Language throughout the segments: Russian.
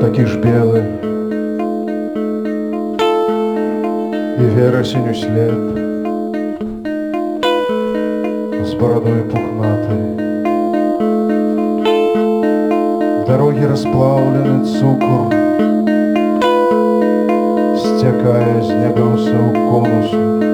такі ж белы і верасень услед з бородою пухнатой. Дороги расплавлены цукор, стякає з небеса у конусу,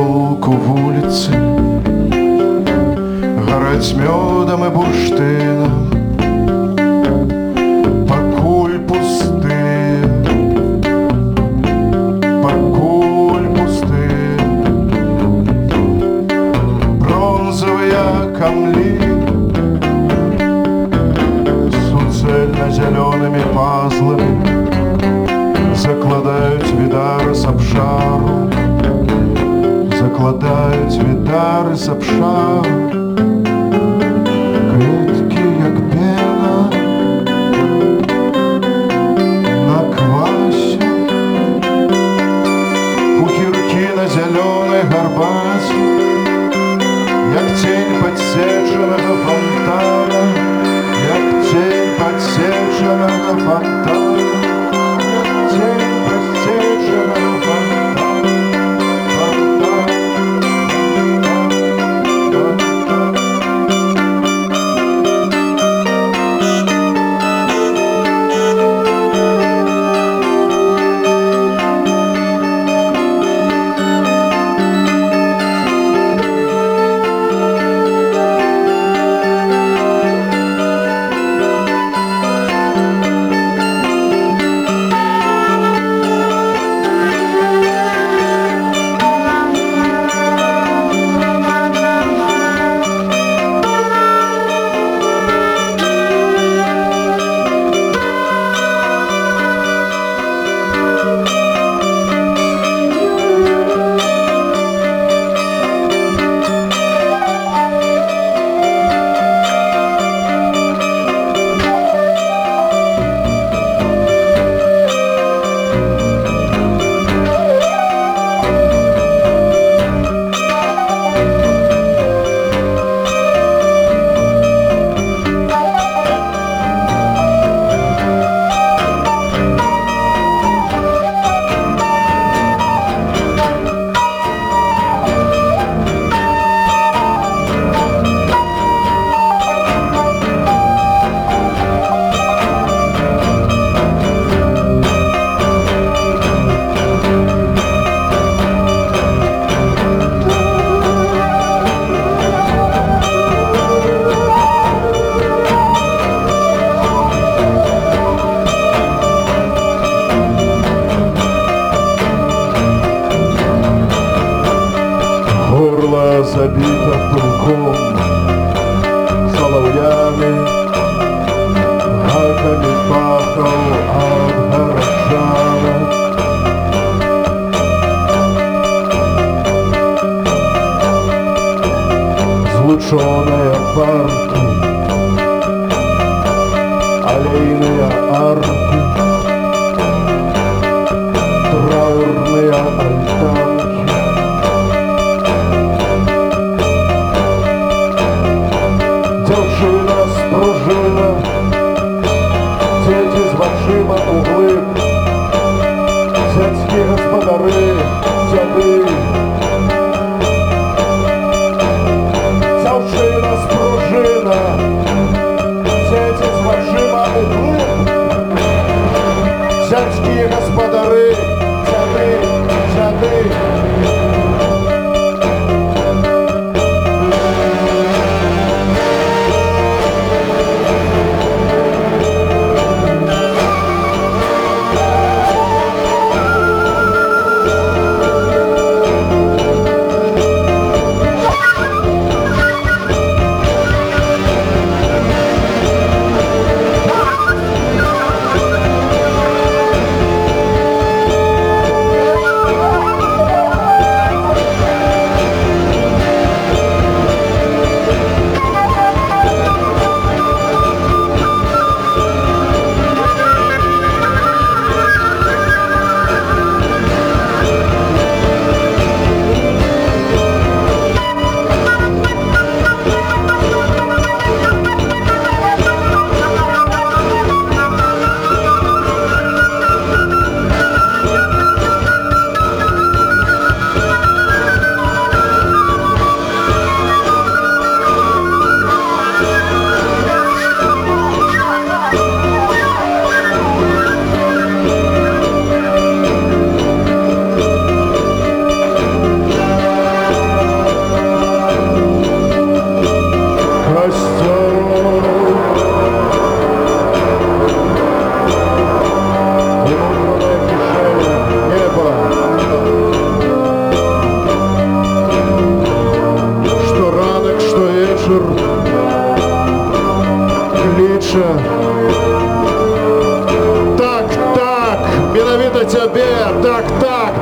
На золку вулиці горать медом і бурштином, покуль пустые, покуль пустые, бронзовые камли с уцельно-зелеными пазлами. Закладают видары с обшару закладають вітари з обшару, квітки, як пена на квасі, пухірки на зеленой гарбаті, як тень подсеченого фонтана, як тень подсеченого фонтана, Oh.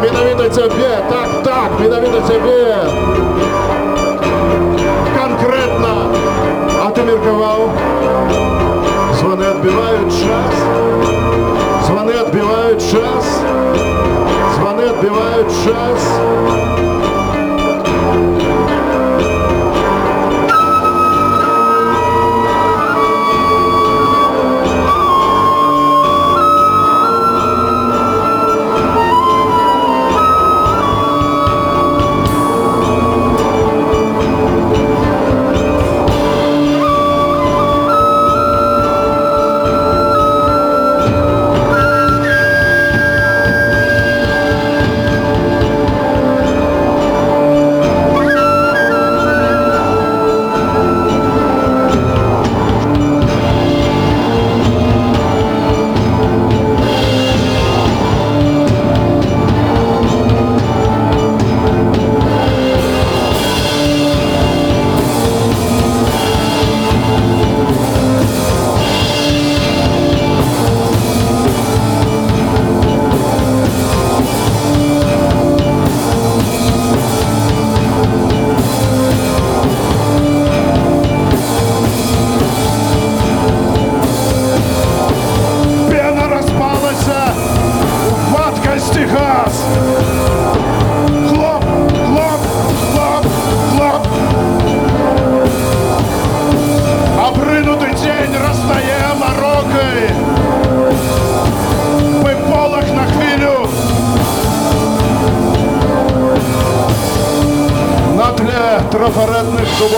менавіта цябе, так, так, менавіта цябе. Конкретно. А ти міркував? Звони відбивають час. Звони відбивають час. Звони відбивають час.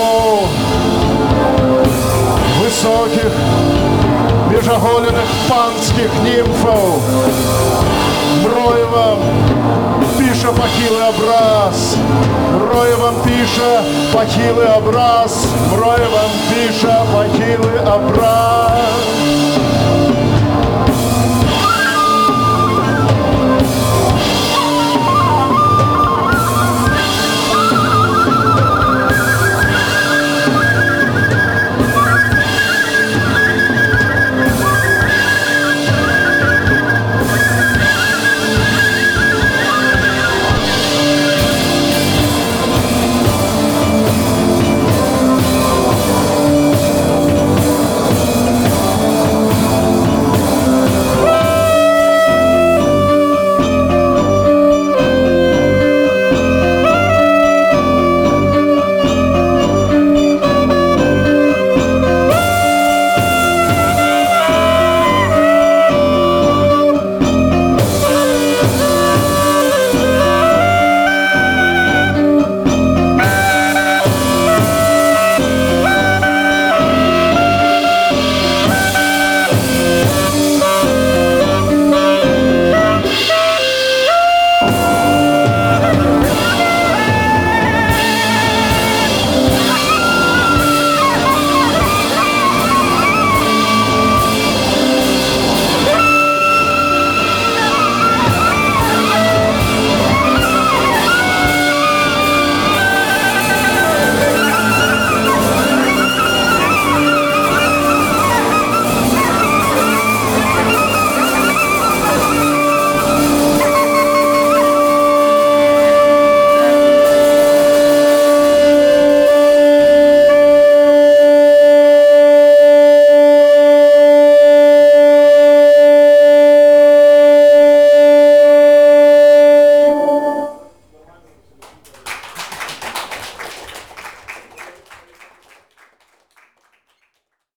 трафаретних дубов, високих, біжоголених панських німфов, Мроєвом пише похилий образ, Мроєвом пише похилий образ, Мроєвом пише похилий образ.